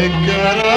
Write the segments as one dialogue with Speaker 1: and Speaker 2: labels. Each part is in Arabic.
Speaker 1: Pick it.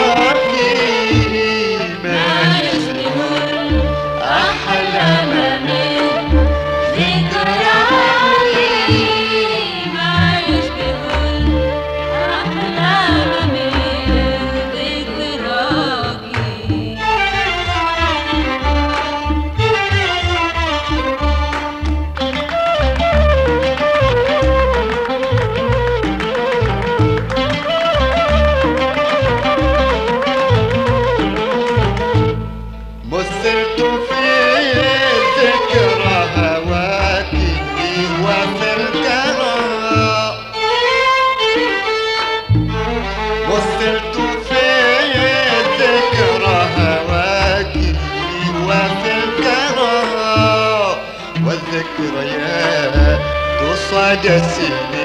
Speaker 1: ah da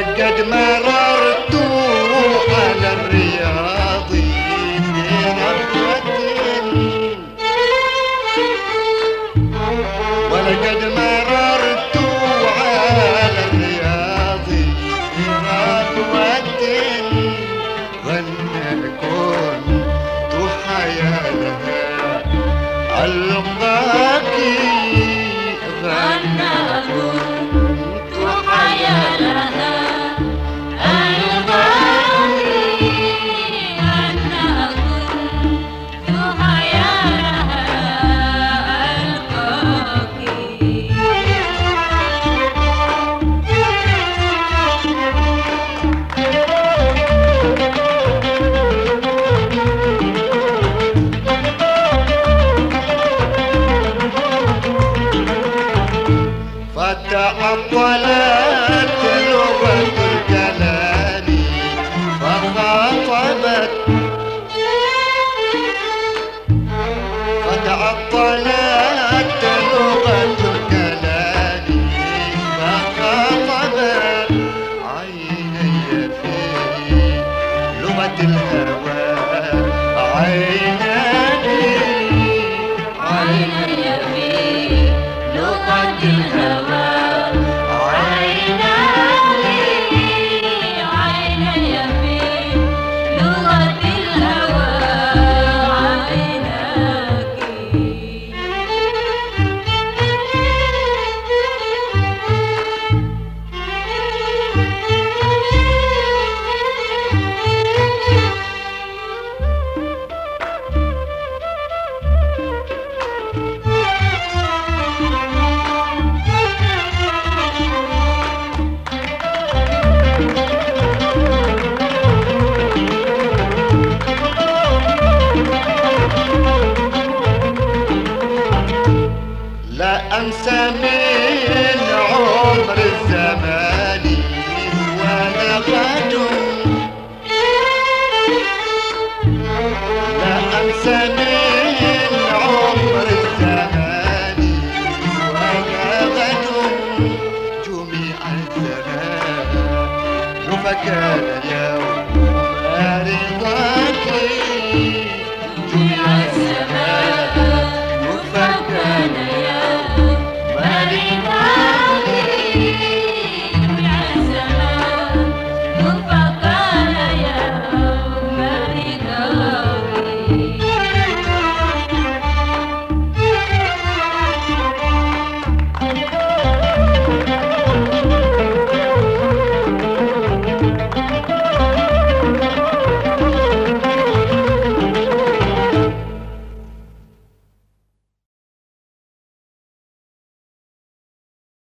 Speaker 1: حقق مراتب تعطلت لغة الكلام فخاطبت فتعطلت لغة الكلام فخاطبت عيني في لغة
Speaker 2: الكلام
Speaker 1: لا أنسى من عمر الزمان ولا غني.